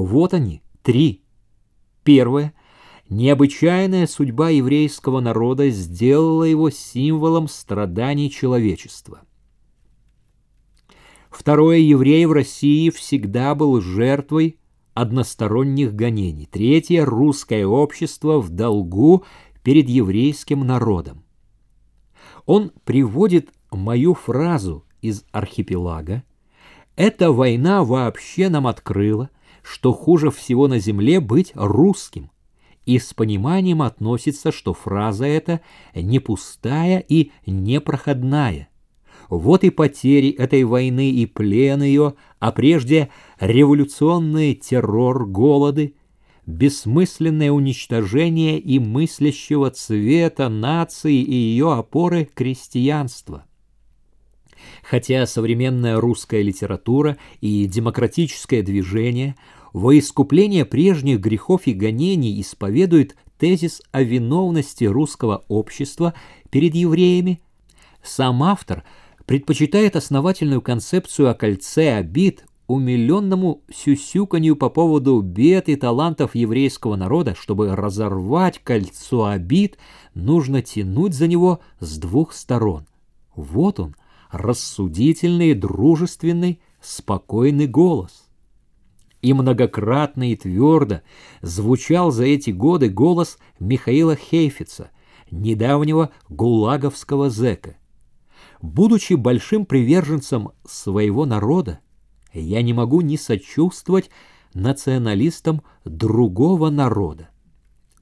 Вот они, три. Первое. Необычайная судьба еврейского народа сделала его символом страданий человечества. Второе. Еврей в России всегда был жертвой односторонних гонений. Третье. Русское общество в долгу перед еврейским народом. Он приводит мою фразу из архипелага. Эта война вообще нам открыла, что хуже всего на земле быть русским, и с пониманием относится, что фраза эта не пустая и непроходная. Вот и потери этой войны и плен ее, а прежде революционный террор, голоды, бессмысленное уничтожение и мыслящего цвета нации и ее опоры крестьянства. Хотя современная русская литература и демократическое движение во искупление прежних грехов и гонений исповедуют тезис о виновности русского общества перед евреями, сам автор предпочитает основательную концепцию о кольце обид умиленному сюсюканью по поводу бед и талантов еврейского народа, чтобы разорвать кольцо обид, нужно тянуть за него с двух сторон. Вот он, рассудительный, дружественный, спокойный голос. И многократно и твердо звучал за эти годы голос Михаила Хейфица, недавнего гулаговского зэка. Будучи большим приверженцем своего народа, я не могу не сочувствовать националистам другого народа.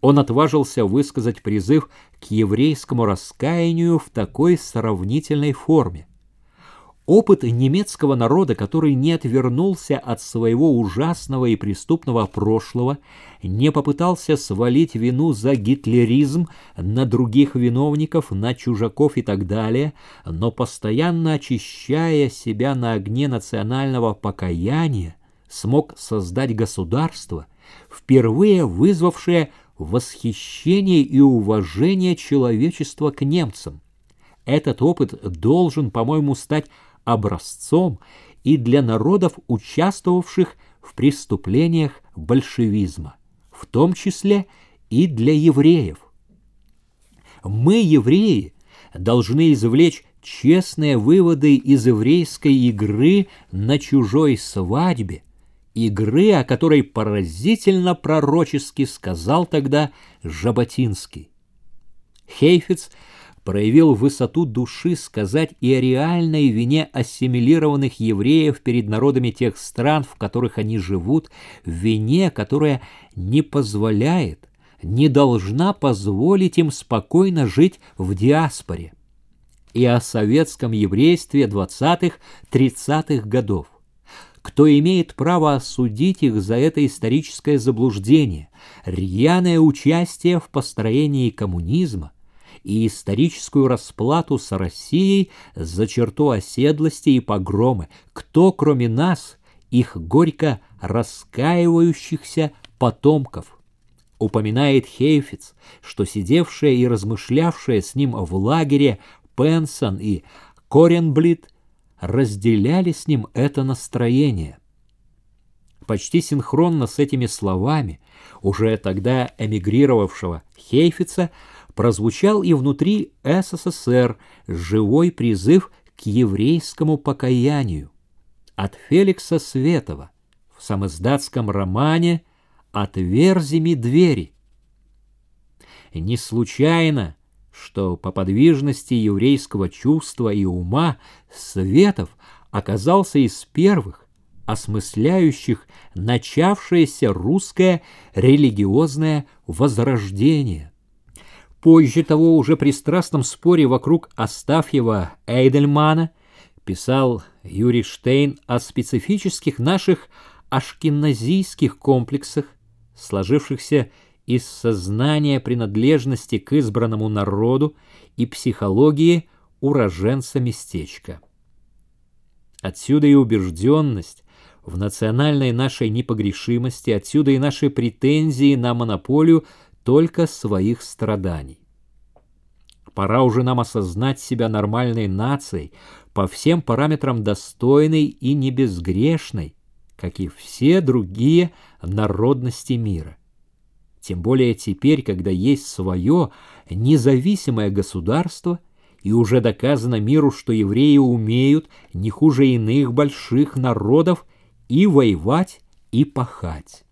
Он отважился высказать призыв к еврейскому раскаянию в такой сравнительной форме. Опыт немецкого народа, который не отвернулся от своего ужасного и преступного прошлого, не попытался свалить вину за гитлеризм на других виновников, на чужаков и так далее, но постоянно очищая себя на огне национального покаяния, смог создать государство, впервые вызвавшее восхищение и уважение человечества к немцам. Этот опыт должен, по-моему, стать образцом и для народов, участвовавших в преступлениях большевизма, в том числе и для евреев. Мы, евреи, должны извлечь честные выводы из еврейской игры на чужой свадьбе, игры, о которой поразительно пророчески сказал тогда Жаботинский. Хейфиц – проявил высоту души сказать и о реальной вине ассимилированных евреев перед народами тех стран, в которых они живут, вине, которая не позволяет, не должна позволить им спокойно жить в диаспоре, и о советском еврействе 20-30-х годов. Кто имеет право осудить их за это историческое заблуждение, рьяное участие в построении коммунизма, и историческую расплату с Россией за черту оседлости и погромы. Кто, кроме нас, их горько раскаивающихся потомков? Упоминает Хейфиц, что сидевшая и размышлявшая с ним в лагере Пенсон и Коренблит разделяли с ним это настроение. Почти синхронно с этими словами, уже тогда эмигрировавшего Хейфица, прозвучал и внутри СССР живой призыв к еврейскому покаянию от Феликса Светова в самоиздатском романе «Отверзими двери». Не случайно, что по подвижности еврейского чувства и ума Светов оказался из первых, осмысляющих начавшееся русское религиозное возрождение. Позже того, уже при страстном споре вокруг Астафьева Эйдельмана, писал Юрий Штейн о специфических наших ашкеназийских комплексах, сложившихся из сознания принадлежности к избранному народу и психологии уроженца местечка. Отсюда и убежденность в национальной нашей непогрешимости, отсюда и наши претензии на монополию только своих страданий. Пора уже нам осознать себя нормальной нацией, по всем параметрам достойной и небезгрешной, как и все другие народности мира. Тем более теперь, когда есть свое независимое государство, и уже доказано миру, что евреи умеют не хуже иных больших народов и воевать, и пахать.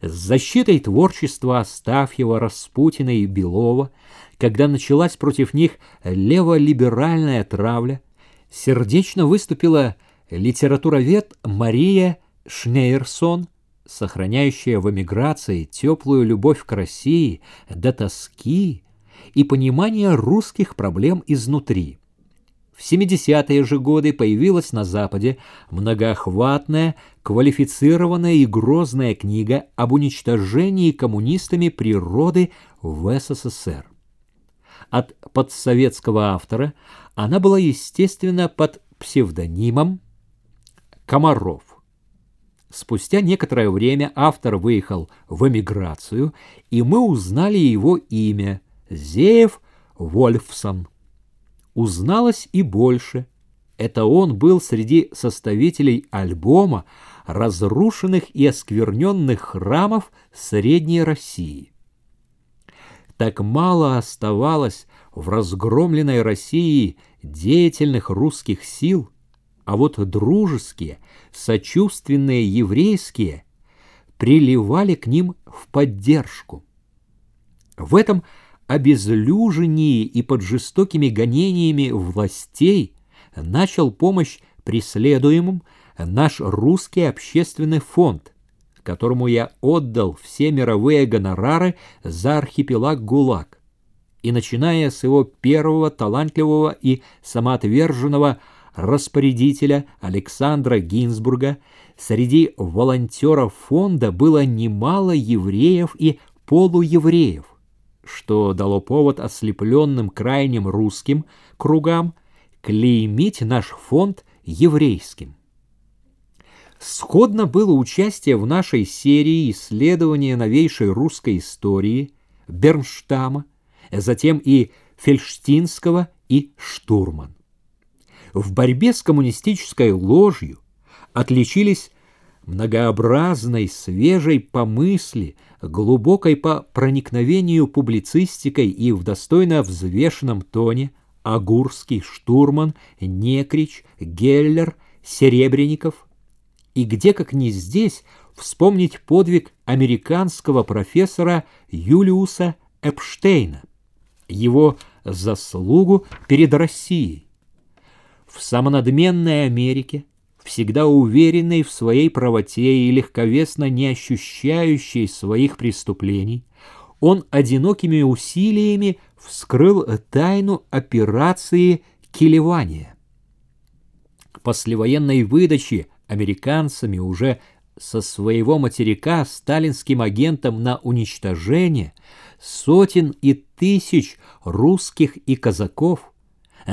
С защитой творчества Астафьева, Распутина и Белова, когда началась против них леволиберальная травля, сердечно выступила литературовед Мария Шнейерсон, сохраняющая в эмиграции теплую любовь к России до тоски и понимание русских проблем изнутри. В 70-е же годы появилась на Западе многоохватная, квалифицированная и грозная книга об уничтожении коммунистами природы в СССР. От подсоветского автора она была, естественно, под псевдонимом Комаров. Спустя некоторое время автор выехал в эмиграцию, и мы узнали его имя – Зеев Вольфсон. Узналось и больше. Это он был среди составителей альбома разрушенных и оскверненных храмов Средней России. Так мало оставалось в разгромленной России деятельных русских сил – а вот дружеские, сочувственные еврейские приливали к ним в поддержку. В этом обезлюжении и под жестокими гонениями властей начал помощь преследуемым наш русский общественный фонд, которому я отдал все мировые гонорары за архипелаг ГУЛАГ. И начиная с его первого талантливого и самоотверженного распорядителя Александра Гинзбурга среди волонтеров фонда было немало евреев и полуевреев, что дало повод ослепленным крайним русским кругам клеймить наш фонд еврейским. Сходно было участие в нашей серии исследования новейшей русской истории Бернштама, затем и Фельштинского и Штурман в борьбе с коммунистической ложью отличились многообразной, свежей по мысли, глубокой по проникновению публицистикой и в достойно взвешенном тоне Агурский, Штурман, Некрич, Геллер, Серебренников. И где, как не здесь, вспомнить подвиг американского профессора Юлиуса Эпштейна, его заслугу перед Россией в самонадменной Америке, всегда уверенной в своей правоте и легковесно не ощущающей своих преступлений, он одинокими усилиями вскрыл тайну операции Килевания. Послевоенной выдачи американцами уже со своего материка сталинским агентам на уничтожение сотен и тысяч русских и казаков –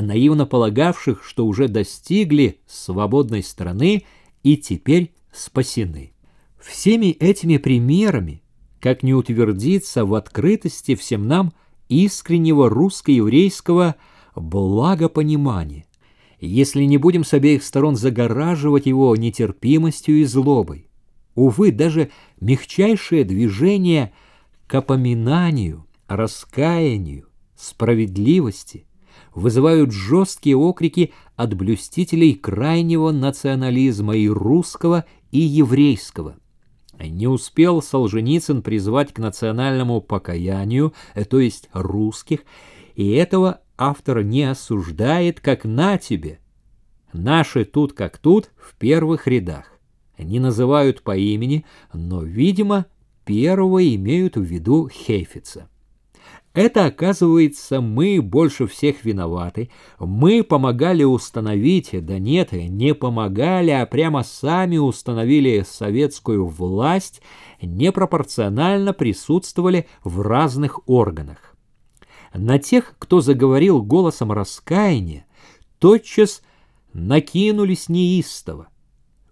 наивно полагавших, что уже достигли свободной страны и теперь спасены. Всеми этими примерами, как не утвердиться в открытости всем нам искреннего русско-еврейского благопонимания, если не будем с обеих сторон загораживать его нетерпимостью и злобой. Увы, даже мягчайшее движение к опоминанию, раскаянию, справедливости – вызывают жесткие окрики от блюстителей крайнего национализма и русского, и еврейского. Не успел Солженицын призвать к национальному покаянию, э, то есть русских, и этого автор не осуждает, как на тебе. Наши тут как тут в первых рядах. Не называют по имени, но, видимо, первого имеют в виду Хейфица. Это, оказывается, мы больше всех виноваты. Мы помогали установить, да нет, не помогали, а прямо сами установили советскую власть, непропорционально присутствовали в разных органах. На тех, кто заговорил голосом раскаяния, тотчас накинулись неистово.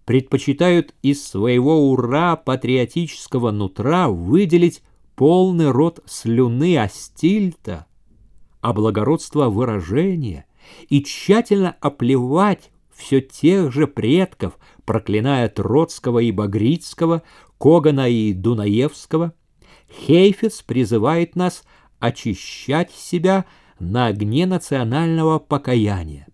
Предпочитают из своего ура патриотического нутра выделить полный рот слюны астильта, а благородство выражения и тщательно оплевать все тех же предков, проклиная Троцкого и Багрицкого, Когана и Дунаевского, Хейфец призывает нас очищать себя на огне национального покаяния.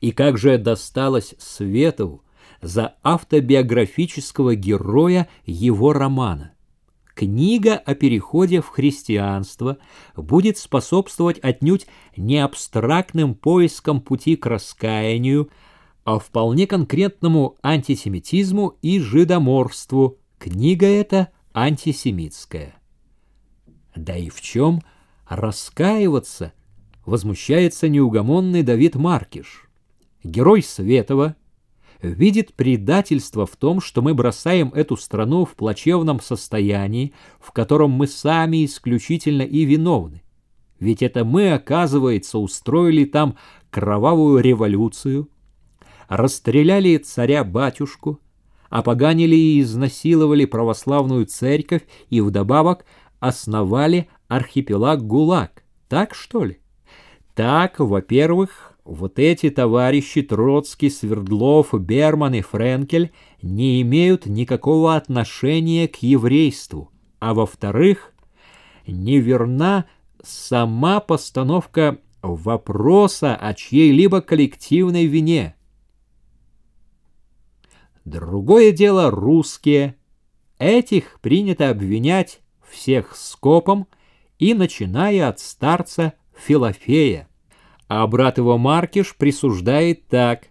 И как же досталось Светову за автобиографического героя его романа? Книга о переходе в христианство будет способствовать отнюдь не абстрактным поискам пути к раскаянию, а вполне конкретному антисемитизму и жидоморству. Книга эта антисемитская. Да и в чем раскаиваться, возмущается неугомонный Давид Маркиш. Герой Светова видит предательство в том, что мы бросаем эту страну в плачевном состоянии, в котором мы сами исключительно и виновны. Ведь это мы, оказывается, устроили там кровавую революцию, расстреляли царя-батюшку, опоганили и изнасиловали православную церковь и вдобавок основали архипелаг ГУЛАГ. Так что ли? Так, во-первых, вот эти товарищи Троцкий, Свердлов, Берман и Френкель не имеют никакого отношения к еврейству. А во-вторых, неверна сама постановка вопроса о чьей-либо коллективной вине. Другое дело русские. Этих принято обвинять всех скопом и начиная от старца Филофея. А брат его Маркиш присуждает так.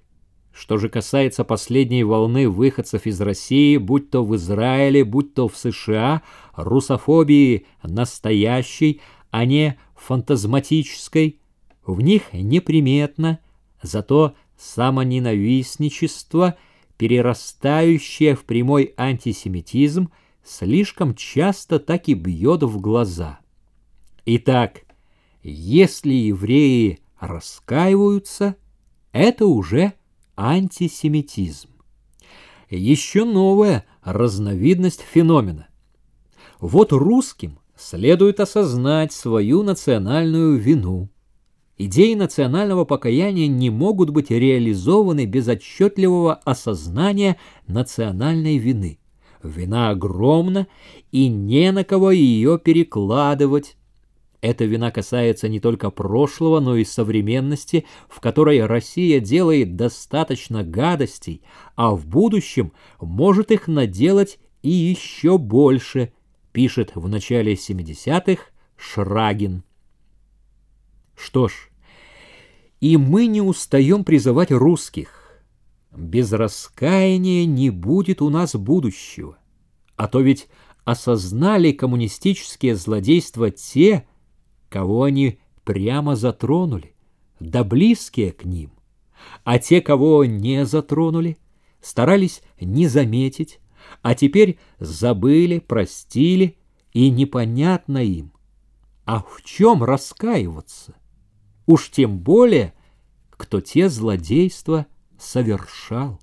Что же касается последней волны выходцев из России, будь то в Израиле, будь то в США, русофобии настоящей, а не фантазматической, в них неприметно, зато самоненавистничество – перерастающее в прямой антисемитизм, слишком часто так и бьет в глаза. Итак, если евреи раскаиваются, это уже антисемитизм. Еще новая разновидность феномена. Вот русским следует осознать свою национальную вину – Идеи национального покаяния не могут быть реализованы без отчетливого осознания национальной вины. Вина огромна, и не на кого ее перекладывать. Эта вина касается не только прошлого, но и современности, в которой Россия делает достаточно гадостей, а в будущем может их наделать и еще больше, пишет в начале 70-х Шрагин. Что ж, и мы не устаем призывать русских. Без раскаяния не будет у нас будущего. А то ведь осознали коммунистические злодейства те, кого они прямо затронули, да близкие к ним. А те, кого не затронули, старались не заметить, а теперь забыли, простили, и непонятно им. А в чем раскаиваться? уж тем более, кто те злодейства совершал.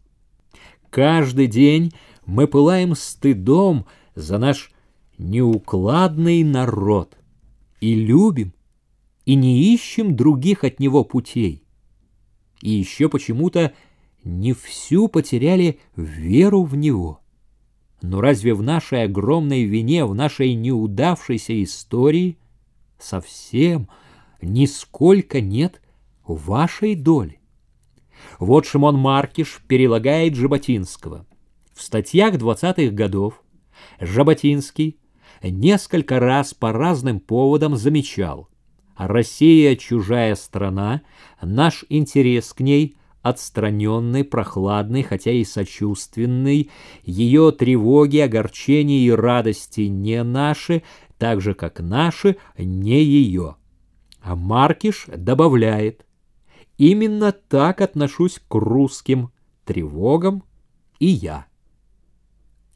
Каждый день мы пылаем стыдом за наш неукладный народ и любим, и не ищем других от него путей. И еще почему-то не всю потеряли веру в него. Но разве в нашей огромной вине, в нашей неудавшейся истории совсем нисколько нет вашей доли. Вот Шимон Маркиш перелагает Жаботинского. В статьях двадцатых годов Жаботинский несколько раз по разным поводам замечал «Россия – чужая страна, наш интерес к ней – отстраненный, прохладный, хотя и сочувственный, ее тревоги, огорчения и радости не наши, так же, как наши, не ее». А Маркиш добавляет, именно так отношусь к русским тревогам и я.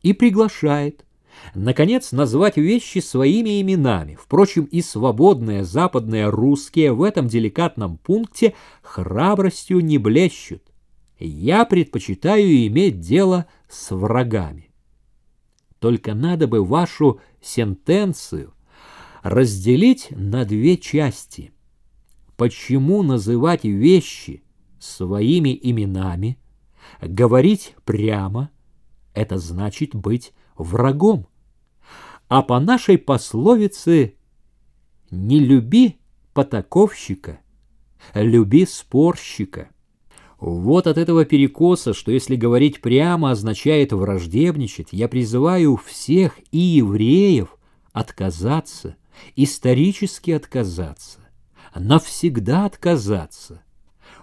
И приглашает, наконец, назвать вещи своими именами. Впрочем, и свободные западные русские в этом деликатном пункте храбростью не блещут. Я предпочитаю иметь дело с врагами. Только надо бы вашу сентенцию разделить на две части. Почему называть вещи своими именами, Говорить прямо — это значит быть врагом. А по нашей пословице «не люби потаковщика, люби спорщика». Вот от этого перекоса, что если говорить прямо означает враждебничать, я призываю всех и евреев отказаться, исторически отказаться, навсегда отказаться.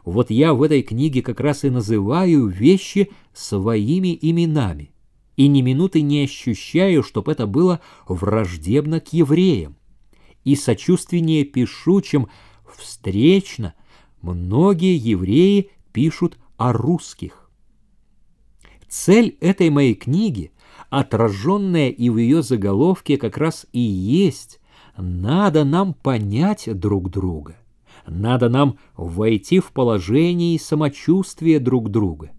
Вот я в этой книге как раз и называю вещи своими именами, и ни минуты не ощущаю, чтоб это было враждебно к евреям. И сочувственнее пишу, чем встречно многие евреи пишут о русских. Цель этой моей книги, отраженная и в ее заголовке, как раз и есть «Надо нам понять друг друга». Надо нам войти в положение и самочувствие друг друга.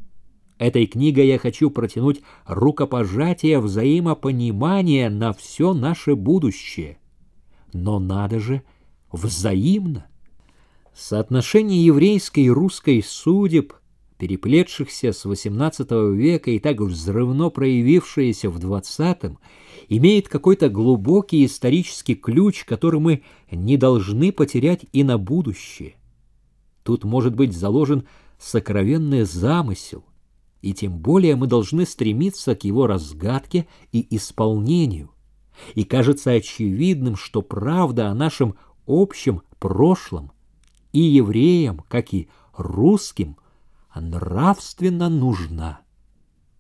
Этой книгой я хочу протянуть рукопожатие взаимопонимания на все наше будущее. Но надо же взаимно. Соотношение еврейской и русской судеб, переплетшихся с XVIII века и так взрывно проявившееся в XX, имеет какой-то глубокий исторический ключ, который мы не должны потерять и на будущее. Тут может быть заложен сокровенный замысел, и тем более мы должны стремиться к его разгадке и исполнению. И кажется очевидным, что правда о нашем общем прошлом – и евреям, как и русским, нравственно нужна.